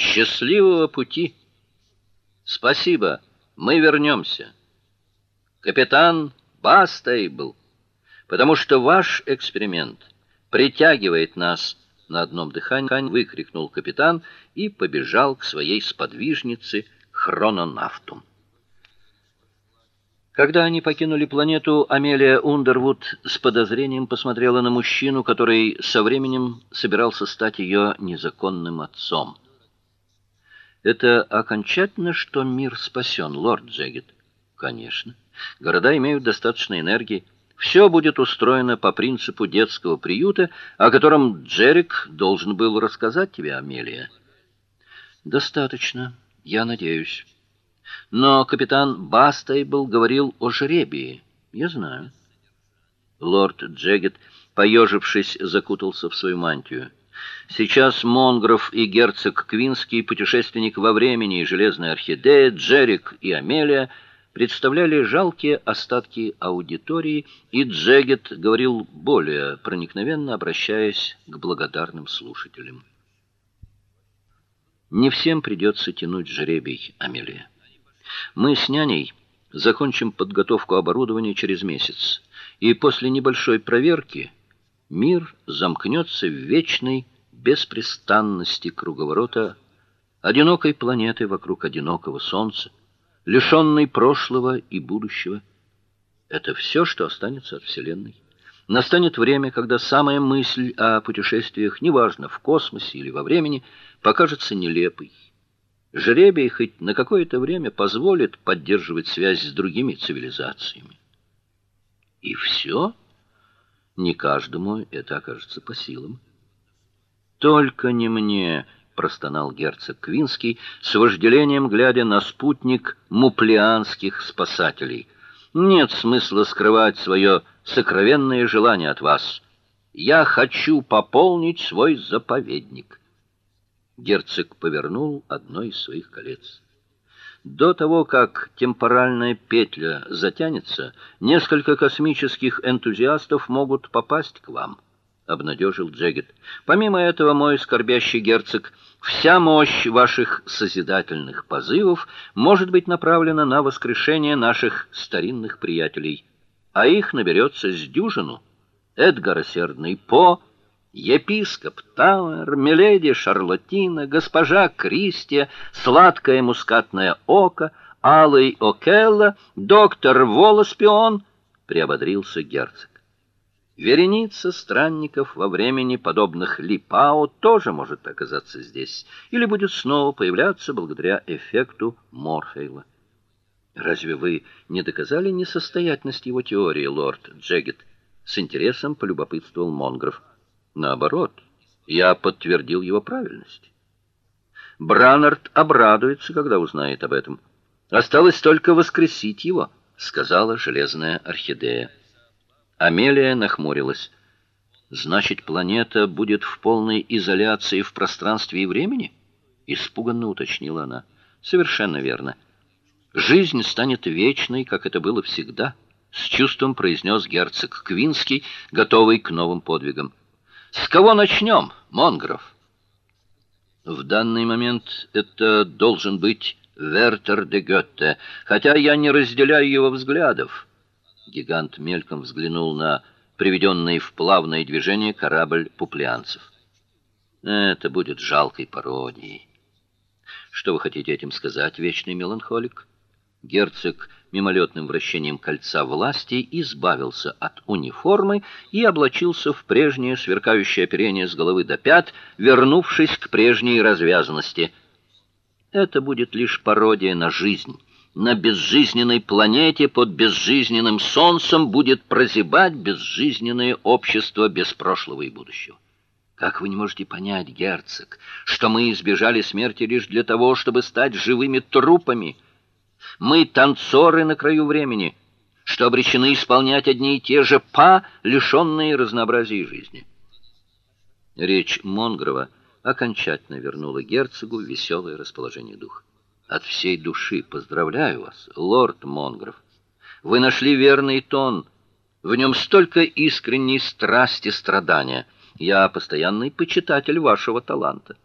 Счастливого пути. Спасибо. Мы вернемся. Капитан Бастейбл, потому что ваш эксперимент притягивает нас на одном дыхании, выкрикнул капитан и побежал к своей сподвижнице Хрононавтум. Когда они покинули планету, Амелия Ундервуд с подозрением посмотрела на мужчину, который со временем собирался стать ее незаконным отцом. Это окончательно, что мир спасен, лорд Джегет. Конечно. Города имеют достаточно энергии. Все будет устроено по принципу детского приюта, о котором Джерик должен был рассказать тебе, Амелия. Достаточно, я надеюсь. Но капитан Бастейбл говорил о жребии. Я знаю. Лорд Джегет, поежившись, закутался в свою мантию. Сейчас Монгров и герцог Квинский, путешественник во времени и железная орхидея, Джерик и Амелия представляли жалкие остатки аудитории, и Джегет говорил более проникновенно, обращаясь к благодарным слушателям. Не всем придется тянуть жребий, Амелия. Мы с няней закончим подготовку оборудования через месяц, и после небольшой проверки мир замкнется в вечной беспрестанности круговорота одинокой планеты вокруг одинокого солнца, лишенной прошлого и будущего. Это все, что останется от вселенной. Настанет время, когда самая мысль о путешествиях, неважно в космосе или во времени, покажется нелепой. Жребий хоть на какое-то время позволит поддерживать связь с другими цивилизациями. И все? Не каждому это окажется по силам. Только не мне, простонал герцог Квинский, с вожделением глядя на спутник муплианских спасателей. Нет смысла скрывать свое сокровенное желание от вас. Я хочу пополнить свой заповедник герцог повернул одно из своих колец. До того, как темпоральная петля затянется, несколько космических энтузиастов могут попасть к вам, обнадежил Джегет. Помимо этого, мой скорбящий герцог, вся мощь ваших созидательных позывов может быть направлена на воскрешение наших старинных приятелей, а их наберется с дюжину. Эдгар Сердный По епископ Тауэр, миледи Шарлотина, госпожа Кристия, сладкое мускатное око, алый Окелла, доктор Волоспион, приободрился герцог. Вереница странников во времени подобных Липао тоже может оказаться здесь или будет снова появляться благодаря эффекту Морфейла. Разве вы не доказали несостоятельность его теории, лорд Джегет? С интересом полюбопытствовал Монгров. Наоборот, я подтвердил его правильность. Бранард обрадуется, когда узнает об этом. Осталось только воскресить его, сказала железная орхидея. Амелия нахмурилась. Значит, планета будет в полной изоляции в пространстве и времени? испуганно уточнила она. Совершенно верно. Жизнь станет вечной, как это было всегда, с чувством произнес герцог Квинский, готовый к новым подвигам. С кого начнем, Монгров? В данный момент это должен быть Вертер де Гёте, хотя я не разделяю его взглядов. Гигант мельком взглянул на приведенный в плавное движение корабль пуплянцев. Это будет жалкой пародией. Что вы хотите этим сказать, вечный меланхолик? Герцог мимолетным вращением кольца власти избавился от униформы и облачился в прежнее сверкающее оперение с головы до пят, вернувшись к прежней развязанности. Это будет лишь пародия на жизнь. На безжизненной планете под безжизненным солнцем будет прозябать безжизненное общество без прошлого и будущего. Как вы не можете понять, герцог, что мы избежали смерти лишь для того, чтобы стать живыми трупами? Мы танцоры на краю времени, что обречены исполнять одни и те же па, лишенные разнообразия жизни. Речь Монгрова окончательно вернула герцогу веселое расположение духа. От всей души поздравляю вас, лорд Монгров. Вы нашли верный тон. В нем столько искренней страсти, страдания. Я постоянный почитатель вашего таланта.